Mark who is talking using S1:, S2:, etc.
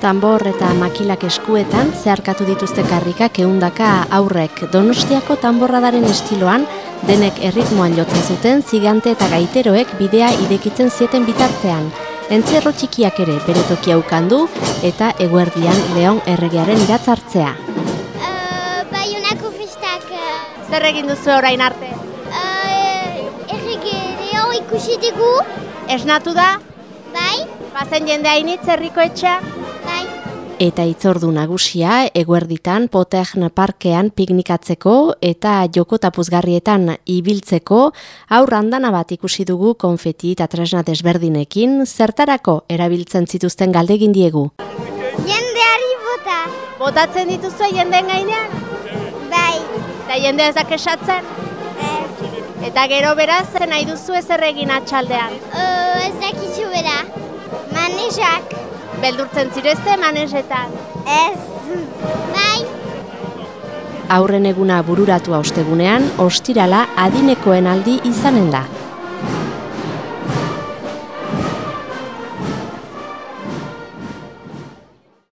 S1: Tambor eta makilak eskuetan zeharkatu dituzte karrikak eundaka aurrek Donostiako tamborradaren estiloan denek erritmoan jotzen zuten zigante eta gaiteroek bidea idekitzen zieten bitartean. Entzerro txikiak ere bere tokia ukandu eta eguerdian Leon erregearen iratzartzea.
S2: Uh, Baionako festak. Uh,
S3: Zer egin duzu orain arte?
S2: uh, errege leo ikusi dugu.
S3: Esnatu da?
S2: Bai,
S3: Bazen jende hainitz herriko etxea?
S1: Eta itzordu nagusia eguerditan Potern parkean piknikatzeko eta joko tapuzgarrietan ibiltzeko aurrandana bat ikusi dugu konfeti eta tresna desberdinekin zertarako erabiltzen zituzten galdegin diegu.
S2: Jendeari bota.
S3: Botatzen dituzue jendeen gainean?
S2: Bai.
S3: Eta jende ez esatzen?
S2: Ez.
S3: Eta gero beraz, nahi duzu ezer egin atxaldean?
S2: Uh, ez dakitzu bera. Manejak.
S3: Beldurtzen zirezte manezetan.
S2: Ez. Bai.
S1: Aurren eguna bururatua ostegunean, ostirala adinekoen aldi izanen da.